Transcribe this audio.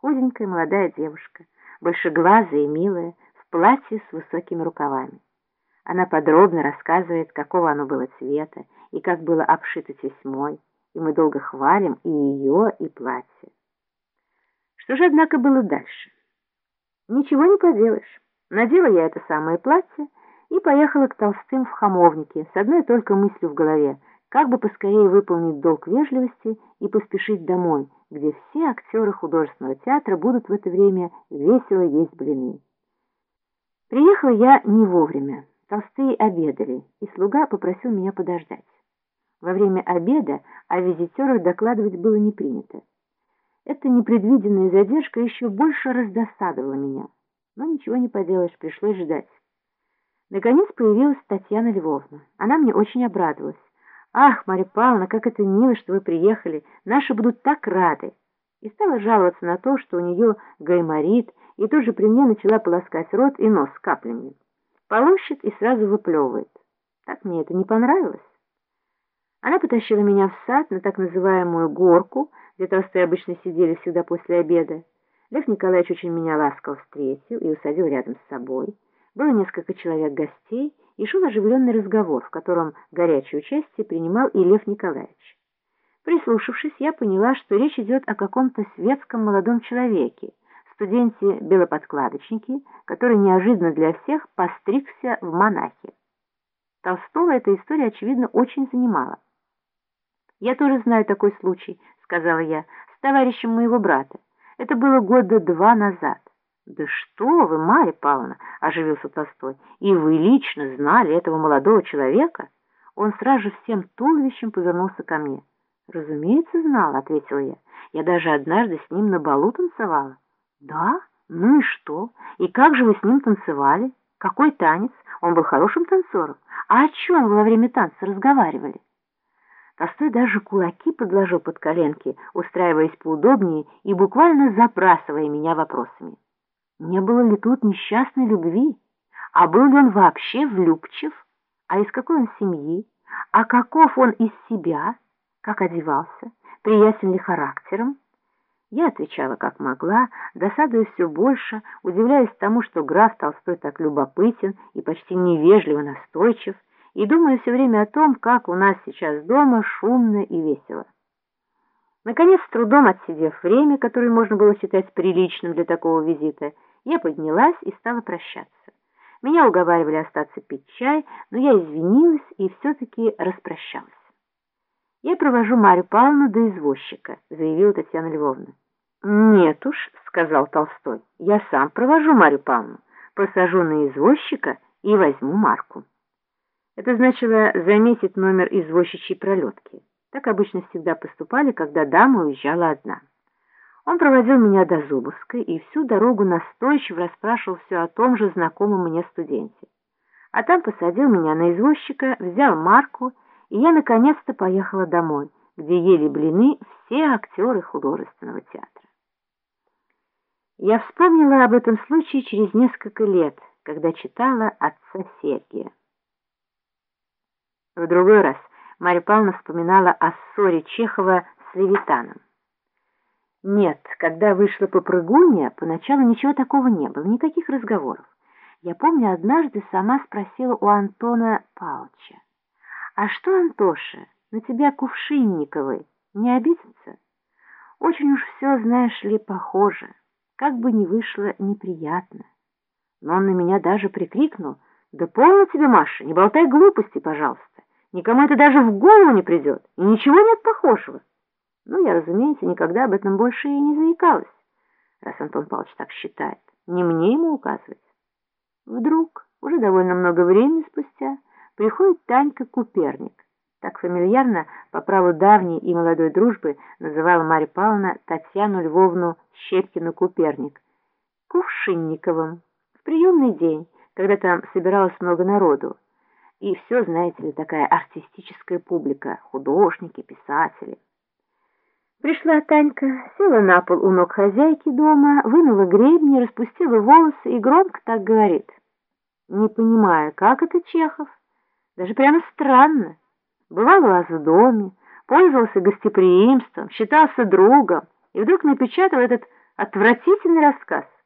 Худенькая молодая девушка, большеглазая и милая, в платье с высокими рукавами. Она подробно рассказывает, какого оно было цвета и как было обшито тесьмой, и мы долго хвалим и ее, и платье. Что же, однако, было дальше? Ничего не поделаешь. Надела я это самое платье и поехала к Толстым в Хамовнике с одной только мыслью в голове, как бы поскорее выполнить долг вежливости и поспешить домой, где все актеры художественного театра будут в это время весело есть блины. Приехала я не вовремя. Толстые обедали, и слуга попросил меня подождать. Во время обеда о визитерах докладывать было не принято. Эта непредвиденная задержка еще больше раздосадовала меня. Но ничего не поделаешь, пришлось ждать. Наконец появилась Татьяна Львовна. Она мне очень обрадовалась. «Ах, Марья Павловна, как это мило, что вы приехали! Наши будут так рады!» И стала жаловаться на то, что у нее гайморит, и тут же при мне начала полоскать рот и нос каплями. Полощет и сразу выплевывает. Так мне это не понравилось. Она потащила меня в сад на так называемую горку, где толстые обычно сидели всегда после обеда. Лев Николаевич очень меня ласково встретил и усадил рядом с собой. Было несколько человек гостей, и шел оживленный разговор, в котором горячее участие принимал и Лев Николаевич. Прислушавшись, я поняла, что речь идет о каком-то светском молодом человеке, студенте-белоподкладочнике, который неожиданно для всех постригся в монахи. Толстого эта история, очевидно, очень занимала. «Я тоже знаю такой случай», — сказала я, — «с товарищем моего брата. Это было года два назад». «Да что вы, Марья Павловна!» — оживился Толстой. «И вы лично знали этого молодого человека?» Он сразу же всем туловищем повернулся ко мне. «Разумеется, знала», — ответила я. «Я даже однажды с ним на балу танцевала». «Да? Ну и что? И как же вы с ним танцевали? Какой танец? Он был хорошим танцором. А о чем вы во время танца разговаривали?» Толстой даже кулаки подложил под коленки, устраиваясь поудобнее и буквально забрасывая меня вопросами. Не было ли тут несчастной любви? А был ли он вообще влюбчив? А из какой он семьи? А каков он из себя? Как одевался? Приятен ли характером? Я отвечала как могла, досадуя все больше, удивляясь тому, что граф Толстой так любопытен и почти невежливо настойчив, и думаю все время о том, как у нас сейчас дома шумно и весело. Наконец, с трудом отсидев время, которое можно было считать приличным для такого визита, я поднялась и стала прощаться. Меня уговаривали остаться пить чай, но я извинилась и все-таки распрощалась. «Я провожу Марию Павловну до извозчика», — заявила Татьяна Львовна. «Нет уж», — сказал Толстой, — «я сам провожу Марию Павловну, посажу на извозчика и возьму марку». Это значило заметить номер извозчичьей пролетки. Так обычно всегда поступали, когда дама уезжала одна. Он проводил меня до Зубовской и всю дорогу настойчиво расспрашивал все о том же знакомом мне студенте. А там посадил меня на извозчика, взял марку, и я наконец-то поехала домой, где ели блины все актеры художественного театра. Я вспомнила об этом случае через несколько лет, когда читала «Отца Сергия». В другой раз Марья Павловна вспоминала о ссоре Чехова с Левитаном. Нет, когда вышла попрыгунья, поначалу ничего такого не было, никаких разговоров. Я помню, однажды сама спросила у Антона Павловича, «А что, Антоша, на тебя Кувшинниковы не обидится? Очень уж все, знаешь ли, похоже, как бы ни вышло неприятно». Но он на меня даже прикрикнул, «Да полно тебе, Маша, не болтай глупости, пожалуйста». Никому это даже в голову не придет, и ничего нет похожего. Ну, я, разумеется, никогда об этом больше и не заикалась, раз Антон Павлович так считает. Не мне ему указывать. Вдруг, уже довольно много времени спустя, приходит Танька Куперник. Так фамильярно, по праву давней и молодой дружбы, называла Марья Павловна Татьяну Львовну Щепкину-Куперник. Кувшинниковым. В приемный день, когда там собиралось много народу. И все, знаете ли, такая артистическая публика, художники, писатели. Пришла Танька, села на пол у ног хозяйки дома, вынула гребни, распустила волосы и громко так говорит. Не понимая, как это Чехов? Даже прямо странно. Бывал у вас в доме, пользовался гостеприимством, считался другом, и вдруг напечатал этот Отвратительный рассказ.